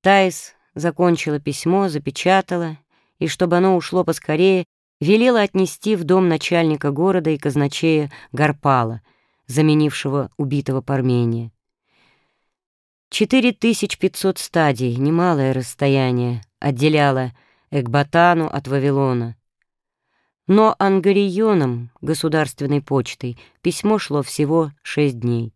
Таис закончила письмо, запечатала, и, чтобы оно ушло поскорее, велела отнести в дом начальника города и казначея Гарпала, заменившего убитого Пармения. 4500 стадий, немалое расстояние, отделяло Экбатану от Вавилона. Но ангарионом, государственной почтой, письмо шло всего шесть дней.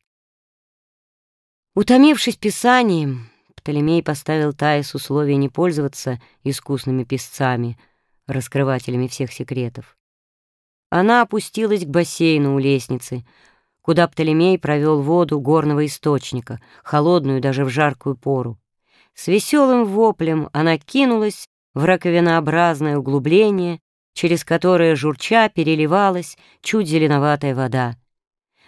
Утомившись писанием, Птолемей поставил Таис условие не пользоваться искусными писцами, раскрывателями всех секретов. Она опустилась к бассейну у лестницы, куда Птолемей провел воду горного источника, холодную даже в жаркую пору. С веселым воплем она кинулась в раковинообразное углубление, через которое журча переливалась чуть зеленоватая вода.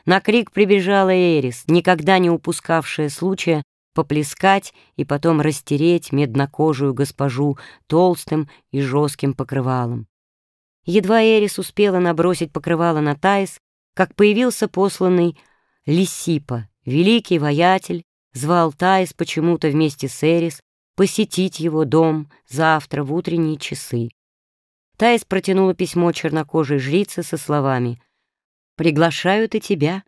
На крик прибежала Эрис, никогда не упускавшая случая поплескать и потом растереть меднокожую госпожу толстым и жестким покрывалом. Едва Эрис успела набросить покрывало на Таис, как появился посланный Лисипа, великий воятель, звал Таис почему-то вместе с Эрис посетить его дом завтра в утренние часы. Таис протянула письмо чернокожей жрице со словами «Приглашают и тебя.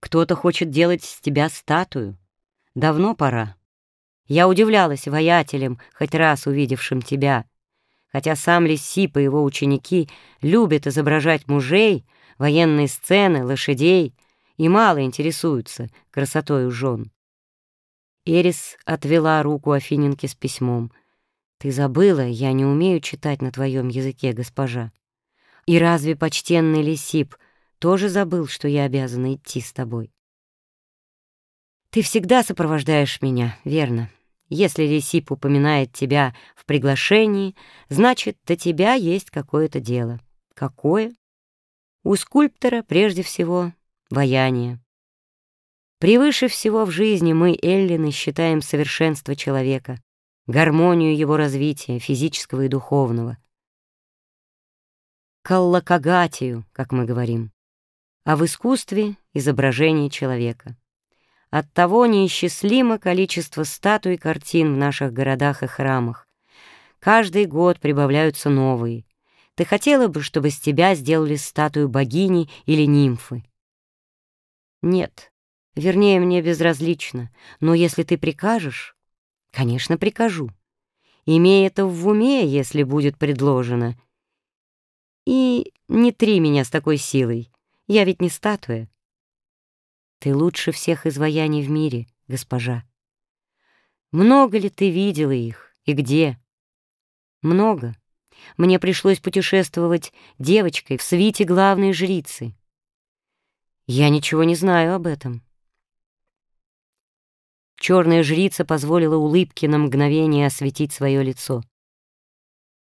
Кто-то хочет делать с тебя статую. Давно пора. Я удивлялась воятелям, хоть раз увидевшим тебя, хотя сам Лисип и его ученики любят изображать мужей, военные сцены, лошадей и мало интересуются красотой жен. Эрис отвела руку Афиненке с письмом. «Ты забыла, я не умею читать на твоем языке, госпожа. И разве почтенный Лисип тоже забыл, что я обязана идти с тобой?» Ты всегда сопровождаешь меня, верно? Если Лисип упоминает тебя в приглашении, значит, до тебя есть какое-то дело. Какое? У скульптора прежде всего ваяние. Превыше всего в жизни мы, эллины, считаем совершенство человека, гармонию его развития, физического и духовного. Каллакагатию, как мы говорим, а в искусстве — изображение человека. Оттого неисчислимо количество статуй и картин в наших городах и храмах. Каждый год прибавляются новые. Ты хотела бы, чтобы с тебя сделали статую богини или нимфы? Нет, вернее, мне безразлично, но если ты прикажешь, конечно, прикажу. Имей это в уме, если будет предложено. И не три меня с такой силой, я ведь не статуя. Ты лучше всех изваяний в мире, госпожа. Много ли ты видела их и где? Много. Мне пришлось путешествовать девочкой в свите главной жрицы. Я ничего не знаю об этом. Черная жрица позволила улыбке на мгновение осветить свое лицо.